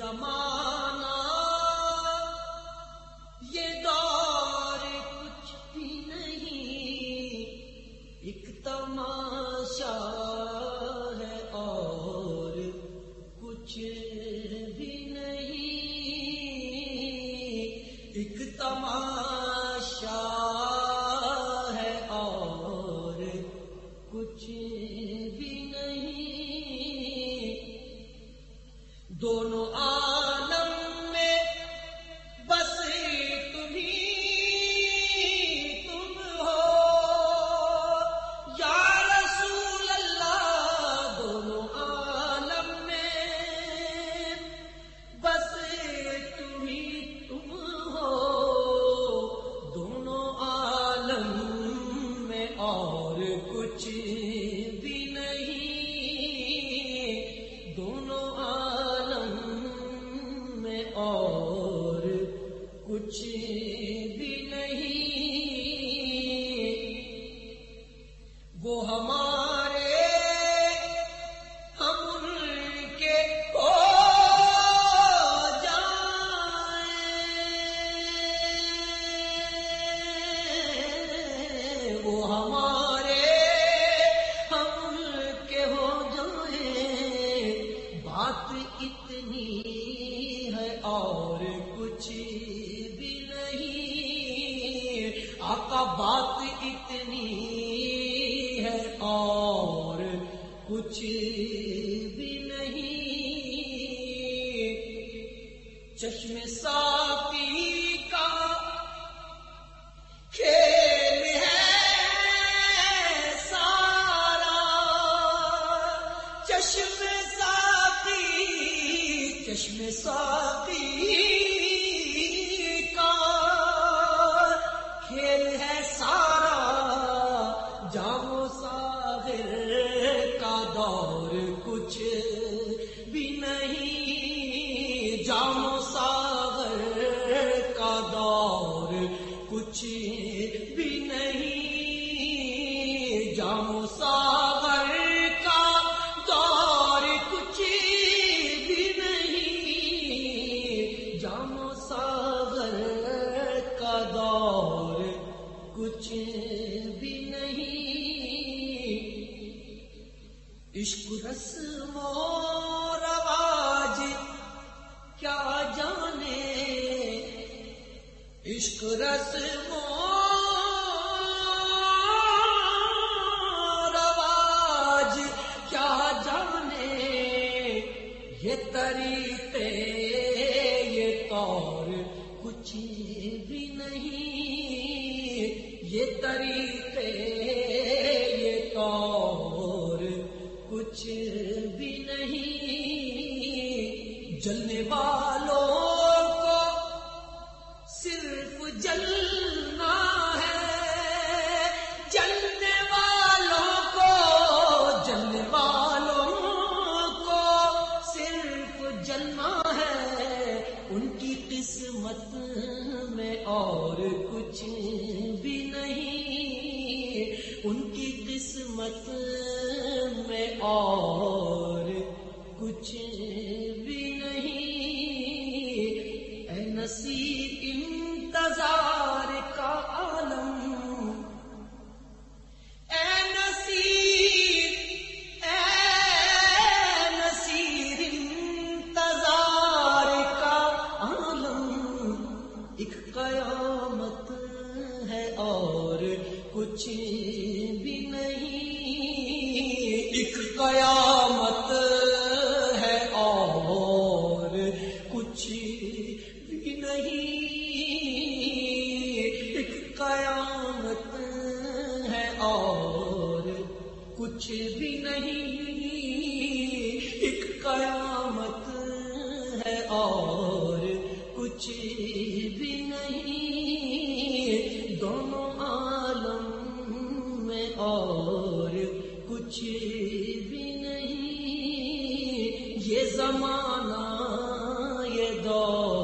زمان کچھ بھی نہیں۔ دونوں عالم میں اور کچھ بھی نہیں۔ وہ ہمارے وہ ہمارے کچھ بھی نہیں۔ آقا بات اتنی ہے اور کچھ بھی نہیں۔ چشم ساتھی اور کچھ بھی نہیں۔ جام ساگر کا دور کچھ بھی نہیں۔ جام ساگر عشق رسم و رواج، کیا جانے؟ عشق رسم و رواج، کیا جانے؟ یہ طریقے، یہ طور کچھ بھی نہیں، یہ طریقے کچھ بھی نہیں۔ جلنے والوں کو صرف جلنا ہے۔ جلنے والوں کو، جلنے والوں کو صرف جلنا ہے۔ ان کی قسمت میں اور کچھ بھی نہیں۔ ان کی قسمت اور قیامت ہے اور کچھ بھی نہیں۔ ایک قیامت ہے اور کچھ بھی نہیں۔ ایک قیامت ہے اور کچھ یہ زمانہ یہ دور